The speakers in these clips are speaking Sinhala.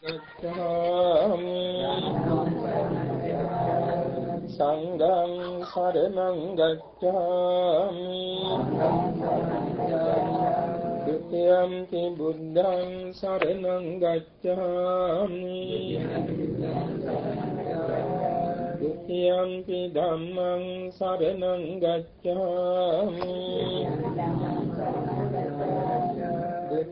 ගච්ඡාමි සංඝං සරණං ගච්ඡාමි ත්‍රිත්‍යං කි බුද්ධං සරණං ගච්ඡාමි ත්‍රිත්‍යං කි ධම්මං සරණං ගච්ඡාමි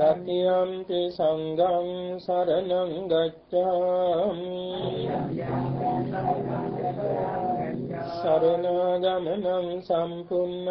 තතියම්පි සංඝං සරණං ගච්ඡාමි. සරණාගමනං සම්පුන්නං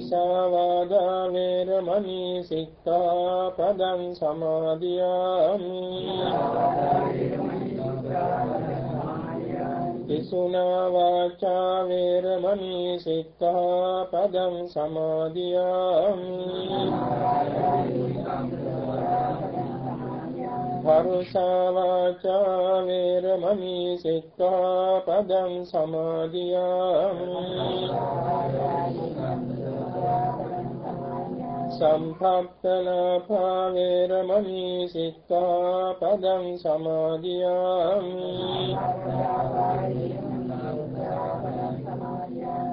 මුසාවාදා වේරමණී සික්ඛාපදං සමාදියාමි පිසුනා වාචා වේරමණී සික්ඛාපදං සමාදියාමි පරුසා වාචා වේරමණී සික්ඛාපදං සමාදියාමි සම්පත්තලාපා වේරමණී සික්ඛාපදං සමාදියාමි.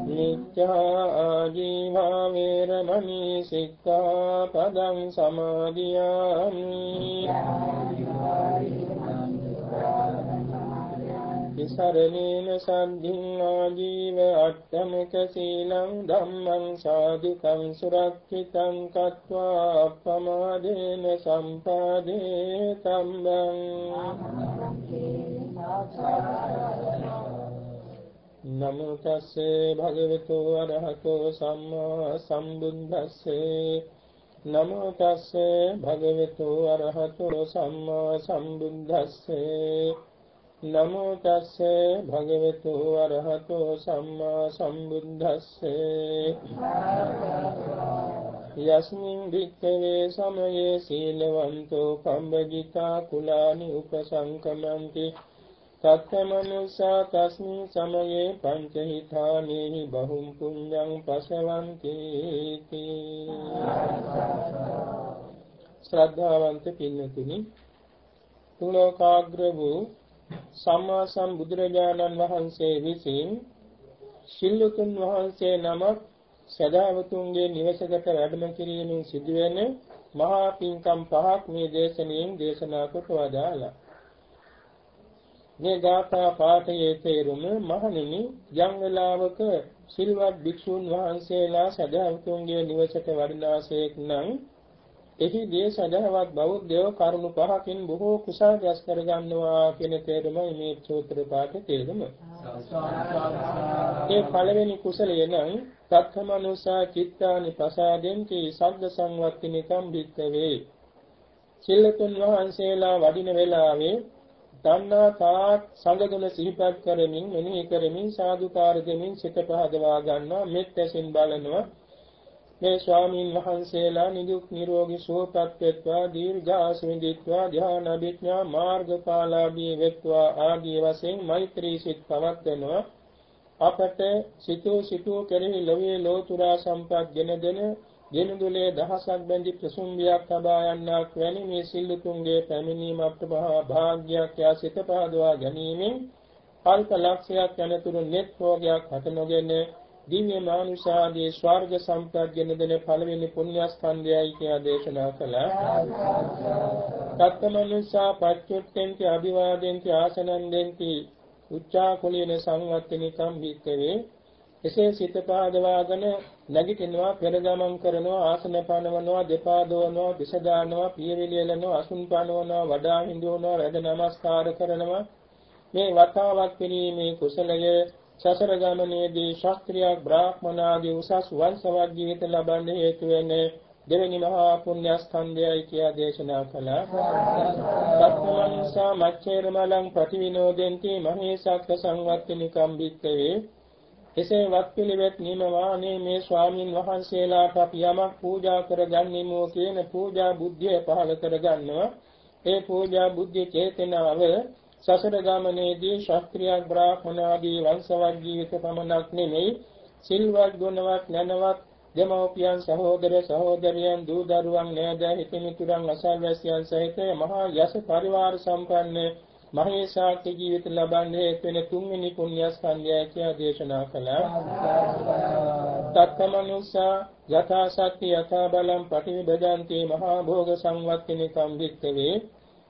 නිච්ඡා ආජීවා වේරමණී සික්ඛාපදං සමාදියාමි. තිසරණේන සද්ධින් ආජීව අට්ඨමක සීලං ධම්මං සාධිකං සුරක්ෂිතං කତ୍වා අප්පමාදේන සම්පාදේ තම්බං නමෝ තස්සේ භගවතු අරහතෝ සම්මා සම්බුද්දස්සේ නමෝ තස්සේ භගවතු අරහතෝ සම්මා සම්බුද්දස්සේ නමෝ තස්සේ භගවතු වරහතෝ සම්මා සම්බුද්දස්සේ යස්මින් වික්ඛවේ සමයේ සීලවන්තෝ කම්බජිතා කුලානි උපසංකමන්ති තත්තමනුසා තස්මින් සමයේ පංචහිතානේහි බහුම් පුඤ්ඤං පසවන්ති ශ්‍රද්ධාවන්ත පින්නතුනි තුලෝකාග්‍ර වූ සම්මා සම්බුදුරජාණන් වහන්සේ විසින් සිල්ලුතුන් වහන්සේ නමක් සදාවතුන්ගේ නිවසකට වැඩම කිරීමෙන් සිදුවෙන මහා පින්කම් පහක් මේ දේශනාවෙන් දේශනා කොට වදාලා. මේ ගාථා පාඨයේ තේරුම මහණෙනි යම් වෙලාවක සිල්වත් භික්ෂුන් වහන්සේලා සදාවතුන්ගේ නිවසට වඩිනාසේක් නම් එහිදී සදහවත් බෞද්ධයෝ කරුණු පහකින් බොහෝ කුසල රැස් කරගන්නවා කියන තේරුමයි මේ සූත්‍ර පාඨයේ තේරුම. ඒ පළවෙනි කුසලය නම් සත්කමනුසා චිත්තානි ප්‍රසාදෙන්ති සග්ග සංවත්තිනිකම් භික්ඛවේ. සිල්ලතුන් වහන්සේලා වඩින වෙලාවේ තණ්හා තාක් සංගදුන සිහිපත් කරමින් මෙනෙහි කරමින් සාදුකාර දෙමින් සිත පහදවා ගන්නවා මෙත් ඇසින් බලනවා මේ ස්වාමීන් වහන්සේලා නිදුක් නිරෝගී සුවපත් වෙත්වා දීර්ඝාසු විඳිත්වා ධ්‍යාන අභිඥා මාර්ගඵලාභී වෙත්වා ආදී වශයෙන් මෛත්‍රී සිත් පවත්වනවා. අපට සිතෝ සිතෝ කෙරෙහි ලෝයේ ලෝතුරා සම්පත් ගෙන දෙන ගෙනදුලේ දහසක් බැඳි ප්‍රසුම්බියක් තබා යන්නක් වැනි මේ සිල්ලුතුන්ගේ පැමිණීම අපට භාග්‍යයක් යා සිත පහදවා ගැනීමෙන් කල්ප ලක්ෂයක් යනතුරු net භෝගයක් හට නොගෙන දිව්‍ය මානුෂාදී ස්වර්ග සම්පත් ගෙන දෙන පළවෙනි පුණ්‍යස්කන්ධයයි කියලා දේශනා කළා. තත්ත්මනුසා පච්චුත්තෙන්ති අභිවාදෙන්ති ආසනන්දෙන්ති උච්චා කුලීන සංවත්තිනිකම් භික්කවේ එසේ සිත පාදවාගෙන නැගිටිනවා පෙරගමන් කරනවා ආසන පනවනවා දෙපා දෝනවා දිස දානවා පියවිලියලනවා අසුන් පනවනවා වඩා හිඳුනවා රැඳ නමස්කාර කරනවා මේ වතාවක් පිළිීමේ කුසලය සසර ගමනේදී ශාස්ත්‍රීය බ්‍රාහ්මනාදී උසස් වංශවත් ජීවිත ලබන්න හේතු වෙන්නේ දෙවෙනි මහා පුණ්‍ය ස්කන්ධයයි කියා දේශනා කළා. සත්වංසා මච්ඡේරමලං ප්‍රතිවිනෝදෙන්ති මහේසක්ක සංවත්තිනිකම් භික්කවේ එසේ වත්පිළිවෙත් නිමවානේ මේ ස්වාමින් වහන්සේලාට අපි යමක් පූජා කරගන්නෙමු කියන පූජා බුද්ධිය පහළ කරගන්නවා. ඒ පූජා බුද්ධි චේතනාව සසර ගමනේදී ශාස්ත්‍රීය බ්‍රාහ්මණ ආදී වංශවත් ජීවිත පමණක් නෙමෙයි සිල්වත් ගුණවත් නැනවත් දෙමව්පියන් සහෝදර සහෝදරියන් දූ දරුවන් නෑද හිතමිතුරන් අසල්වැසියන් සහිත මහා යස පරිවාර සම්පන්න මහේසාක්‍ය ජීවිත ලබන්නේ වෙන තුන්වෙනි පුණ්‍යස්කන්ධය කියලා දේශනා කළා. තත්තමනුසා යථා සත්‍ය යථා බලම් පටිවිදන්ති මහා භෝග සංවත්තිනිකම් විත්තවේ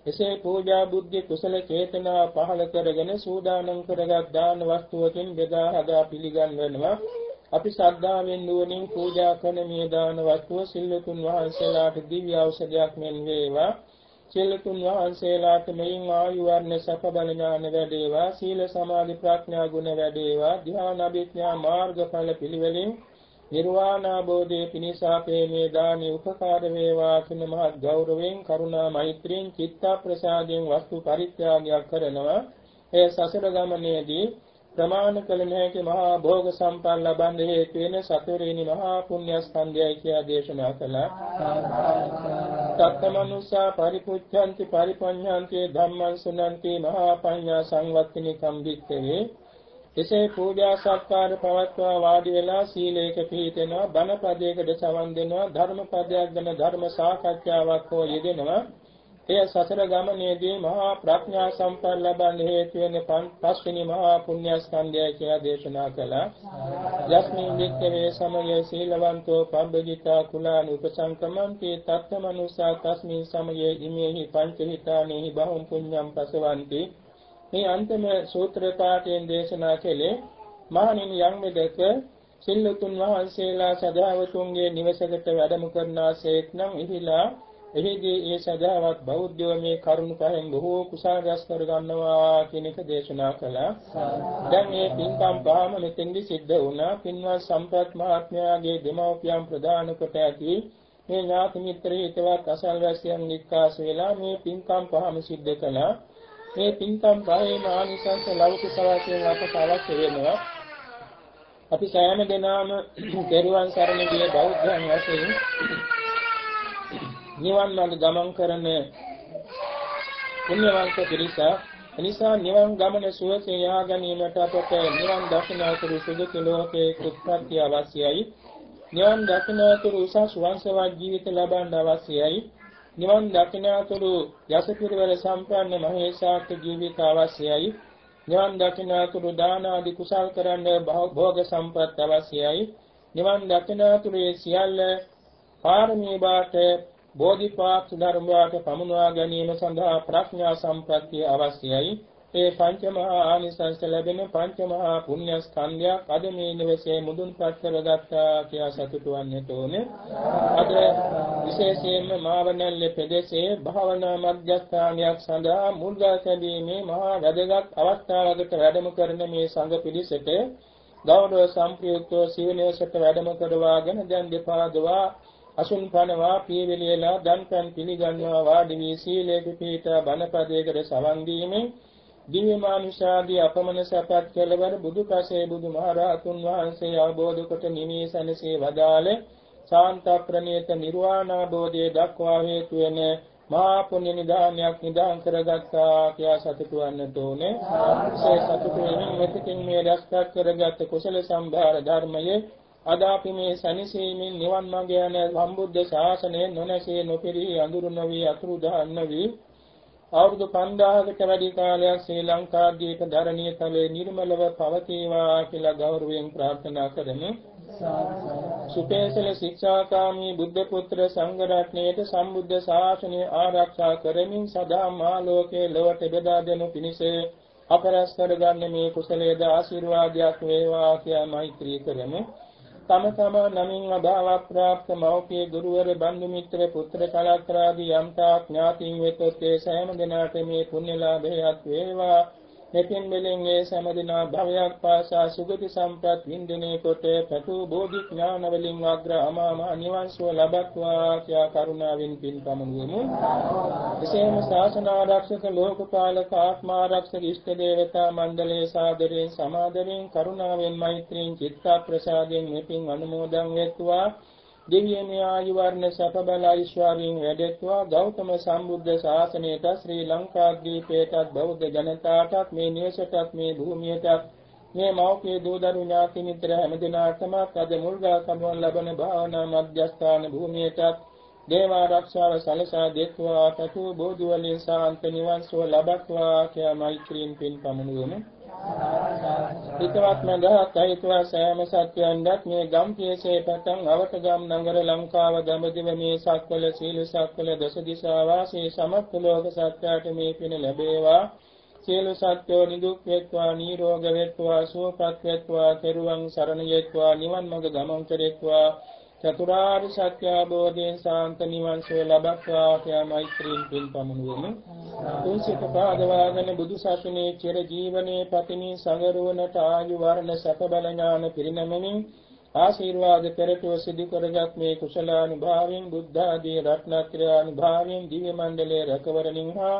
එසේ පූජා බුද්ධි කුසල චේතනා පහළ කරගෙන සූදානම් කරගත් දාන වස්තුවකින් බෙදා හදා පිළිගන්වනවා. අපි ශ්‍රද්ධාවෙන් නුවණින් පූජා කරන මේ දාන වස්තුව සිල්ලුතුන් වහන්සේලාට දිව්‍ය ඖෂධයක් මෙන් වේවා. සිල්ලුතුන් වහන්සේලාට මෙයින් ආයු වර්ණ සප බල ඥාන වැඩේවා. සීල සමාධි ප්‍රඥා ගුණ වැඩේවා. ධ්‍යාන අභිඥා මාර්ගඵල පිළිවෙලින් නිර්වාණාබෝධයේ පිණිස අපේ මේ දානි උපකාර වේවා කියන මහත් ගෞරවයෙන් කරුණා මෛත්‍රියෙන් චිත්ත ප්‍රසාදයෙන් වස්තු පරිත්‍යාගයක් කරනවා ඒ සසර ගමනේදී ප්‍රමාණ කළ නොහැකි මහා භෝග සම්පන්න ලබන්න හේතු වෙන සතරේනි මහා පුණ්‍ය ස්කන්ධයයි කියලා දේශනා කළා. තත්තමනුසා පරිපුච්ඡanti පරිපඤ්ඤාන්ති ධම්මං සුනන්ති මහා පඤ්ඤා සංවත්තිනි කම්බික්කේ එසේ පූජා සත්කාර පවත්වා වාඩි වෙලා සීලයක පිළිපෙනවා බණ පදයකට සවන් දෙනවා ධර්ම පදයක් ගැන ධර්ම සාකච්ඡාවක් හෝ යෙදෙනවා එය සසර ගමනේදී මහා ප්‍රඥා සම්පන්න ලබන්න හේතු වෙන පස්වෙනි මහා පුණ්‍ය ස්කන්ධය කියලා දේශනා කළා. යස්මින් වික්කවේ සමයේ සීලවන්තෝ පබ්බජිතා කුලාන උපසංකමන්ති තත්තමනුසා තස්මින් සමයේ ඉමේහි පංචහිතානේහි බහුම් පුඤ්ඤම් පසවಂತಿ මේ අන්තිම සූත්‍ර පාඨයෙන් දේශනා කළේ මහණෙනි යම් මෙදක සිල්ලුතුන් වහන්සේලා සදාවතුන්ගේ නිවසකට වැඩම කරනාසේක් නම් එහිලා එහිදී ඒ සදාවත් බෞද්ධයෝ මේ කරුණ පහෙන් බොහෝ කුසල රැස් කර ගන්නවා කියන එක දේශනා කළා. දැන් මේ පින්කම් පහම මෙතෙන්දි සිද්ධ වුණා. පින්වත් සම්පත් මහත්මයාගේ දෙමව්පියන් ප්‍රදාන කොට ඇති මේ ඥාති මිත්‍ර හිතවත් අසල්වැසියන් නික්කාස වෙලා මේ පින්කම් පහම සිද්ධ කළා. මේ පින්කම් පහේ ආනිසංස ලෞකික සවාසයෙන් අපට අවශ්‍ය වෙනවා. අපි සෑම දිනම දරුවන් සරණ ගිය බෞද්ධයන් වශයෙන් නිවන් මාර්ග ගමන් කරන පුණ්‍යවන්ත පිරිස එනිසා නිවන් ගමන සුවසේ යා ගැනීමට අපට නිවන් දර්ශනාතුරු සුදුසු ලෝකයේ උත්පත්ති අවශ්‍යයි. නිවන් දර්ශනාතුරු උසස් වංශවත් ජීවිත ලබන්න අවශ්‍යයි. නිවන් දකිනාතුරු යසපිරවර සම්පන්න මහේසාක්‍ය ජීවිත අවශ්‍යයි. නිවන් දකිනාතුරු දාන ආදී කුසල් කරන්න භෝග සම්පත් අවශ්‍යයි. නිවන් දකිනාතුරු සියල්ල පාරමී බාට බෝධිපාක්ෂ ධර්ම වාට පමුණවා ගැනීම සඳහා ප්‍රඥා සම්ප්‍රත්‍ය අවශ්‍යයි. ඒ පංචමහා ආනිසංස ලැබෙන පංචමහා පුණ්‍ය ස්කන්ධයක් අද මේ නිවසේ මුදුන්පත් කරගත්තා කියලා සතුටු වෙන්නට ඕනේ. අද විශේෂයෙන්ම මාවනල්ලේ ප්‍රදේශයේ භාවනා මධ්‍යස්ථානයක් සඳහා මුල්ගල් සැදීමේ මහා වැදගත් අවස්ථාවකට වැඩම කරන මේ සංඝ පිරිසට ගෞරව සම්ප්‍රයුක්තව සිවිනේසට වැඩම කරවාගෙන දැන් දෙපා දවා අසුන් පනවා පියවිලියලා දන්පැන් පිළිගන්නවා වාඩි වී සීලේ පිපීතා බණපදයකට සවන් දීමෙන් දිව්‍යමානුෂාදී අපමණ සපත් කෙළවර බුදුපසේ බුදුමහරහතුන් වහන්සේ අවබෝධ කොට නිමේසනසේ වදාළ ශාන්ත ප්‍රණීත නිර්වාණ අවබෝධයේ දක්වා හේතු වෙන මහා පුණ්‍ය නිදානයක් නිදාන් කරගත්තා කියා සතුටු වන්නට ඕනේ. ඒ සතුටු වෙනින් මෙතකින් මේ රැස්කත් කරගත් කුසල සම්භාර ධර්මයේ අද අපි මේ සැනසීමෙන් නිවන් මඟ යන සම්බුද්ධ ශාසනය නොනැසී නොපිරී අඳුරු නොවි අතුරුදහන් නොවි අවුරුදු 5000කට වැඩි කාලයක් ශ්‍රී ලංකාදීප ධරණීය තලයේ නිර්මලව පවතිවා කියලා ගෞරවයෙන් ප්‍රාර්ථනා කරමු. සුපේසල ශික්ෂාකාමී බුද්ධ පුත්‍ර සංඝ රත්නයේට සම්බුද්ධ ශාසනය ආරක්ෂා කරමින් සදා මා ලෝකේ ලොවට බෙදා දෙනු පිණිස අපරස් කරගන්න මේ කුසලයේද ආශිර්වාදයක් වේවා කියා මෛත්‍රී කරමු. තම තමා නමින් අභාව ප්‍රාප්ත මෞපිය ගුරුවර බන්දු මිත්‍ර පුත්‍ර කලත්‍රාදී යම්තා ඥාතින් වෙතොත් ඒ සෑම දිනකට මේ පුණ්‍ය ලාභයත් වේවා. මෙතින් මෙලෙන් ඒ සෑම භවයක් පාසා සුගති සම්ප්‍රත් වින්දිනේ කොට පතු බෝධි ඥාන වලින් අග්‍ර අමාම නිවන් සුව ලබත්වා කියා කරුණාවෙන් පින් පමුණුවෙමු. එසේම ශාසන ආරක්ෂක ලෝකපාලක ආත්මාරක්ෂක ඉෂ්ට දේවතා මණ්ඩලයේ සාදරයෙන් සමාදරයෙන් කරුණාවෙන් මෛත්‍රියෙන් චිත්ත ප්‍රසාදයෙන් මෙපින් අනුමෝදන් වෙත්වා. දිව්‍යමය ආයු වර්ණ සැප බල ඓශ්වර්යයෙන් වැඩෙත්වා. ගෞතම සම්බුද්ධ ශාසනයට ශ්‍රී ලංකාද්වීපයටත් බෞද්ධ ජනතාවටත් මේ නිවසටත් මේ භූමියටත් මේ මෞඛ්‍ය දූදරු ඥාති මිත්‍ර හැමදිනාටම අද මුල්ගා සම්වන් ලබන භාවනා මධ්‍යස්ථාන භූමියටත් දේව ආරක්ෂාව සලසා දෙත්වා. තතු බෝධි වලින් සාන්ත නිවන් සුව ලබත්වා කියා මෛත්‍රියෙන් පින් පමුණුවමු. හිතවත් මඳහත් අහිතව සෑම සත්‍යයන්වත් මේ ගම්පියසේ පටන් අවතගම් නගර ලංකාව දඹදිව මේ සක්වල සීල සක්වල දස දිසා වාසී සමත්ත ලෝක සත්‍යයට මේ පින ලැබේවා. සියලු සත්‍යෝ නිදුක් වෙත්වා නිරෝග වෙත්වා සුවපත් වෙත්වා තෙරුවන් සරණ යෙත්වා නිවන් මඟ ගමන් කෙරෙත්වා. චතුරාර්ය සත්‍ය අවබෝධයෙන් සාන්ත නිවන් සුව ලබත්වා කියා මෛත්‍රීන් පින් පමුණුවෙමු. තුන්සිත පාදවාගෙන බුදු සසුනේ චිර ජීවනයේ පතිනී සංගරුවනට ආයු වර්ණ සැප බල ඥාන පිරිනමමින් ආශිර්වාද පෙරටුව සිදු කරගත් මේ කුසලානුභාවයෙන් බුද්ධ ආදී රත්නත්‍රානුභාවයෙන් දිව්‍ය මණ්ඩලයේ රැකවරණින් හා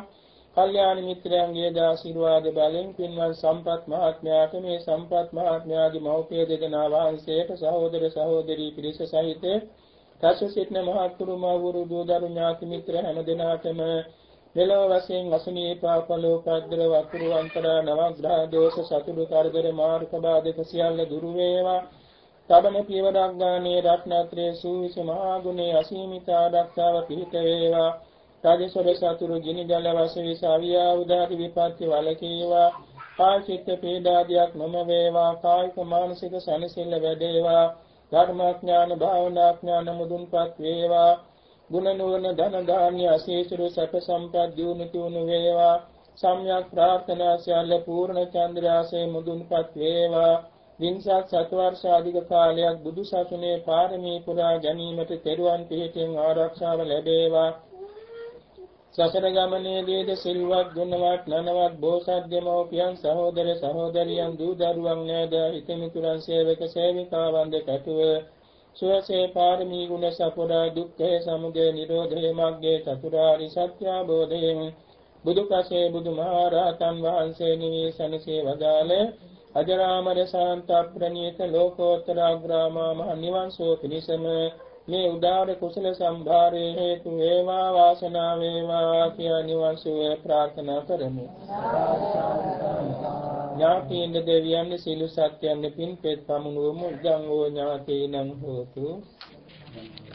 කල්යාණ මිත්‍රයන්ගේ ආශිර්වාද බලෙන් පින්වත් සම්පත් මහත්මයාට මේ සම්පත් මහත්මයාගේ මව්පිය දෙදෙනා වහන්සේට සහෝදර සහෝදරී පිරිස සහිත රස සිටන මහත්තුරු මව්වරු දූදරු ඥාති මිත්‍ර හැම දෙනාටම මෙලොව වශයෙන් අසනීපාපලෝ පද්දර වතුරු අන්තරා නවග්‍රහ දෝෂ සතුරු කරදර මාර්ග බාධක සියල්ල දුරු වේවා. තබන පියවරක් ගානේ රත්නත්‍රයේ සූවිසි මහා ගුණේ අසීමිත ආරක්ෂාව පිහිට වේවා. රාජසොර සතුරු ගිනි ජල වශයෙන් සාවියා උදාති විපත්ති වලකීවා. කායික පීඩාදියක් නොම වේවා. කායික මානසික සනසිල්ල වැඩේවා. ධර්මාඥාන භාවනාඥාන මුදුන්පත් වේවා. ගුණ නුවණ ධන දාන්‍ය අශේෂරු සැප සම්පත් දියුණු තුණු වේවා. සම්‍යක් ප්‍රාර්ථනා සියල්ල පූර්ණ චන්ද්‍රාසේ මුදුන්පත් වේවා. වින්සත් සත්වර්ෂ අධික කාලයක් බුදු සසුනේ පාරමී පුරා ගැනීමට තෙරුවන් පිහිටින් ආරක්ෂාව ලැබේවා. සසර ගමනේදීද සිල්වත් ගුණවත් නනවත් බෝසත් දෙමෝපියන් සහෝදර සහෝදරියන් දූ දරුවන් නෑද? හිතමිතුරන් සේවක සේවිකාවන් දෙකටුව සුවසේ පාරමී ගුණ සපුරා දුක්ඛේ සමුදය නිරෝධේ මග්ගේ චතුරාරි සත්‍ය අවබෝධයෙන් බුදුපසේ බුදුමහරහතන් වහන්සේ නිවේසනසේ වදාළ අජරාමර ශාන්ත ප්‍රණීත ලෝකෝත්තර අග්‍රාමා මහ නිවන් සෝ පිණිසම මේ උදාර කුසල සම්භාරයේ හේතු වේවා වාසනාව වේවා කියා නිවන් සුව ප්‍රාර්ථනා කරමු. ඥාතීන් දෙවියන් සිළු සත්‍යයන් පින් පෙත් පමුණුවමු. ජං ඕ ඥාතීනං හෝතු. Thank you.